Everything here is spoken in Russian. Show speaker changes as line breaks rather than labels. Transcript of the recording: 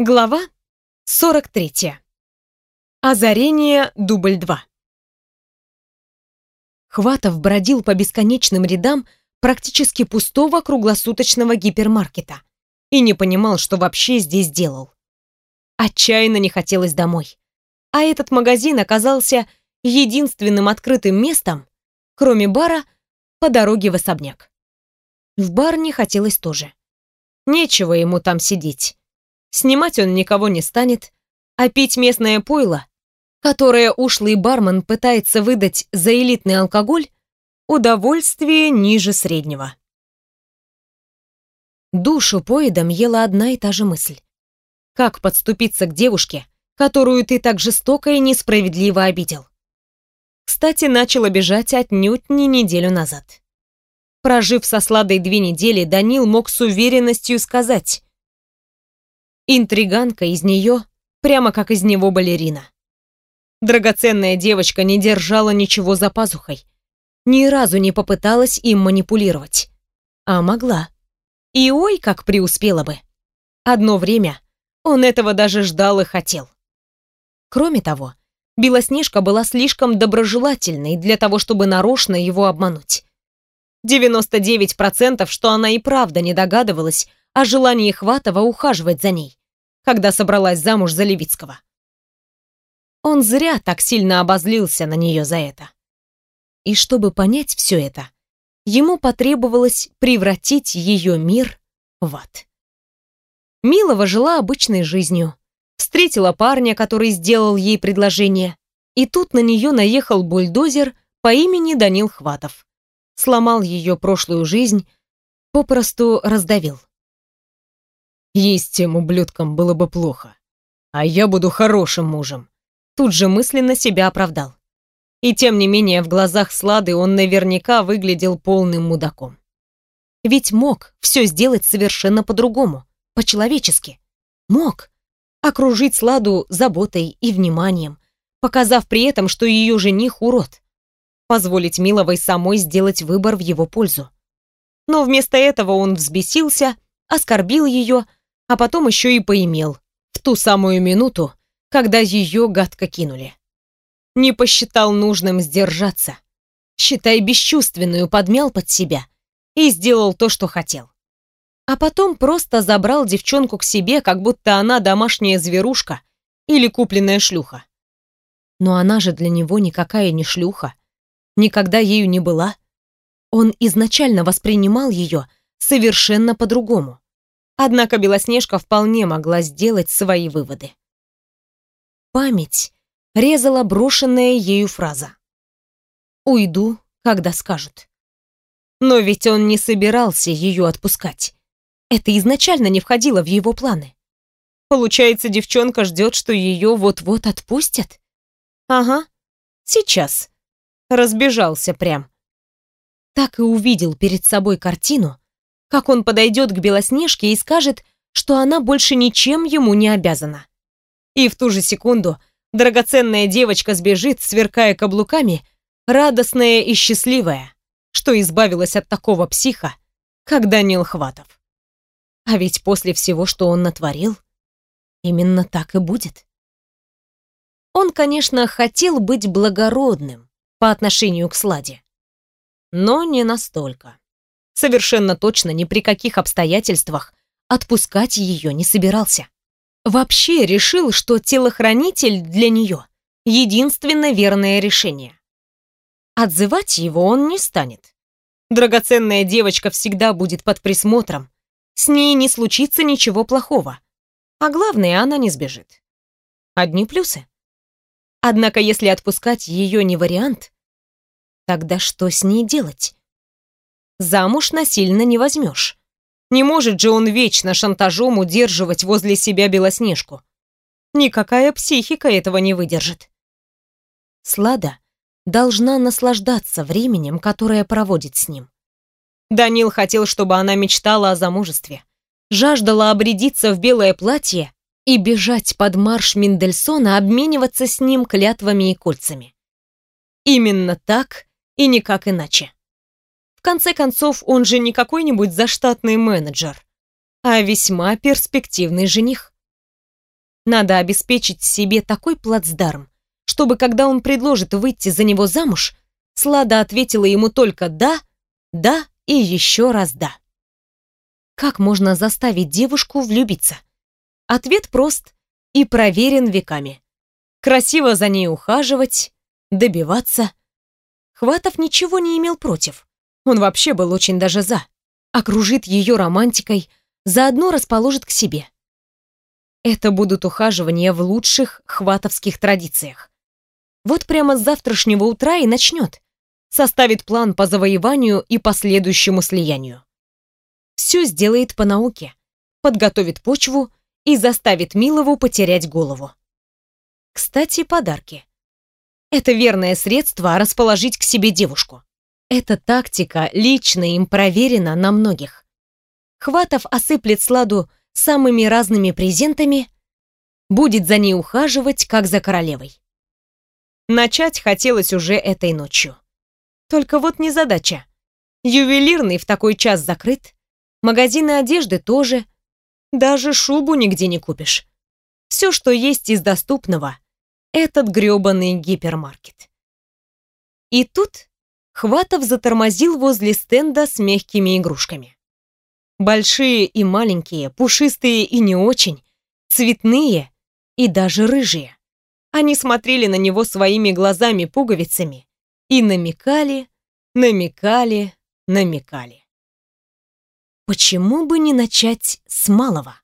Глава 43. Озарение дубль 2. Хватов бродил по бесконечным рядам практически пустого круглосуточного гипермаркета и не понимал, что вообще здесь делал. Отчаянно не хотелось домой. А этот магазин оказался единственным открытым местом, кроме бара, по дороге в особняк. В бар не хотелось тоже. Нечего ему там сидеть. Снимать он никого не станет, а пить местное пойло, которое ушлый бармен пытается выдать за элитный алкоголь, удовольствие ниже среднего. Душу поедом ела одна и та же мысль. Как подступиться к девушке, которую ты так жестоко и несправедливо обидел? Кстати, начал обижать отнюдь не неделю назад. Прожив со Сладой две недели, Данил мог с уверенностью сказать, Интриганка из нее, прямо как из него балерина. Драгоценная девочка не держала ничего за пазухой. Ни разу не попыталась им манипулировать. А могла. И ой, как преуспела бы. Одно время он этого даже ждал и хотел. Кроме того, Белоснежка была слишком доброжелательной для того, чтобы нарочно его обмануть. 99% что она и правда не догадывалась о желании Хватова ухаживать за ней когда собралась замуж за Левицкого. Он зря так сильно обозлился на нее за это. И чтобы понять все это, ему потребовалось превратить ее мир в ад. Милова жила обычной жизнью, встретила парня, который сделал ей предложение, и тут на нее наехал бульдозер по имени Данил Хватов. Сломал ее прошлую жизнь, попросту раздавил. Есть тем ублюдкам было бы плохо. А я буду хорошим мужем. Тут же мысленно себя оправдал. И тем не менее в глазах Слады он наверняка выглядел полным мудаком. Ведь мог все сделать совершенно по-другому, по-человечески. Мог окружить Сладу заботой и вниманием, показав при этом, что ее жених урод. Позволить Миловой самой сделать выбор в его пользу. Но вместо этого он взбесился, оскорбил ее, а потом еще и поимел, в ту самую минуту, когда ее гадко кинули. Не посчитал нужным сдержаться. Считай, бесчувственную подмял под себя и сделал то, что хотел. А потом просто забрал девчонку к себе, как будто она домашняя зверушка или купленная шлюха. Но она же для него никакая не шлюха, никогда ею не была. Он изначально воспринимал ее совершенно по-другому. Однако Белоснежка вполне могла сделать свои выводы. Память резала брошенная ею фраза. «Уйду, когда скажут». Но ведь он не собирался ее отпускать. Это изначально не входило в его планы. Получается, девчонка ждет, что ее вот-вот отпустят? Ага, сейчас. Разбежался прям. Так и увидел перед собой картину, как он подойдет к Белоснежке и скажет, что она больше ничем ему не обязана. И в ту же секунду драгоценная девочка сбежит, сверкая каблуками, радостная и счастливая, что избавилась от такого психа, как Данил Хватов. А ведь после всего, что он натворил, именно так и будет. Он, конечно, хотел быть благородным по отношению к Сладе, но не настолько совершенно точно ни при каких обстоятельствах отпускать ее не собирался. Вообще решил, что телохранитель для нее — единственно верное решение. Отзывать его он не станет. Драгоценная девочка всегда будет под присмотром. С ней не случится ничего плохого. А главное, она не сбежит. Одни плюсы. Однако, если отпускать ее не вариант, тогда что с ней делать? Замуж насильно не возьмешь. Не может же он вечно шантажом удерживать возле себя Белоснежку. Никакая психика этого не выдержит. Слада должна наслаждаться временем, которое проводит с ним. Данил хотел, чтобы она мечтала о замужестве, жаждала обрядиться в белое платье и бежать под марш Мендельсона, обмениваться с ним клятвами и кольцами. Именно так и никак иначе. В конце концов, он же не какой-нибудь заштатный менеджер, а весьма перспективный жених. Надо обеспечить себе такой плацдарм, чтобы когда он предложит выйти за него замуж, Слада ответила ему только «да», «да» и еще раз «да». Как можно заставить девушку влюбиться? Ответ прост и проверен веками. Красиво за ней ухаживать, добиваться. Хватов ничего не имел против. Он вообще был очень даже за. Окружит ее романтикой, заодно расположит к себе. Это будут ухаживания в лучших хватовских традициях. Вот прямо с завтрашнего утра и начнет. Составит план по завоеванию и последующему слиянию. Все сделает по науке. Подготовит почву и заставит Милову потерять голову. Кстати, подарки. Это верное средство расположить к себе девушку. Эта тактика лично им проверена на многих. Хватов осыплет Сладу самыми разными презентами, будет за ней ухаживать, как за королевой. Начать хотелось уже этой ночью. Только вот незадача. Ювелирный в такой час закрыт, магазины одежды тоже, даже шубу нигде не купишь. Все, что есть из доступного, этот грёбаный гипермаркет. И тут Хватов затормозил возле стенда с мягкими игрушками. Большие и маленькие, пушистые и не очень, цветные и даже рыжие. Они смотрели на него своими глазами-пуговицами и намекали, намекали, намекали. Почему бы не начать с малого?